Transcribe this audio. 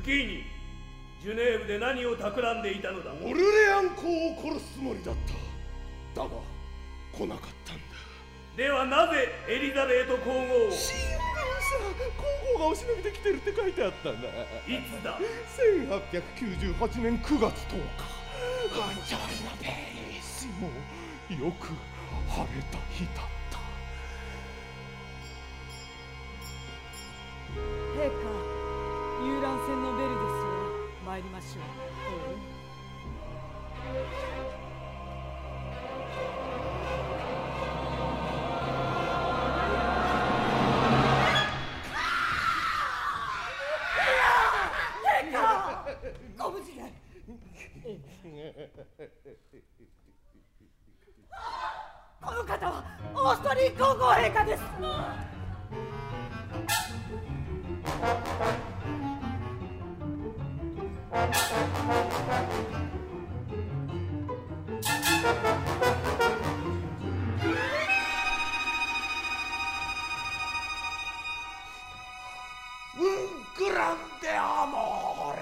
キーニジュネーブで何を企んでいたのだ？オルレアン公を殺すつもりだった。だが来なかったんだ。ではなぜエリザベート皇后を？新聞さ皇后がお忍びで来てるって書いてあったんだ。いつだ？1898年9月10日。アンジョルノ・ベリースもよく晴れた日だった。陛下遊覧船のベルですわ参りましょう。この方はオーストリー皇后陛下ですグランデアモー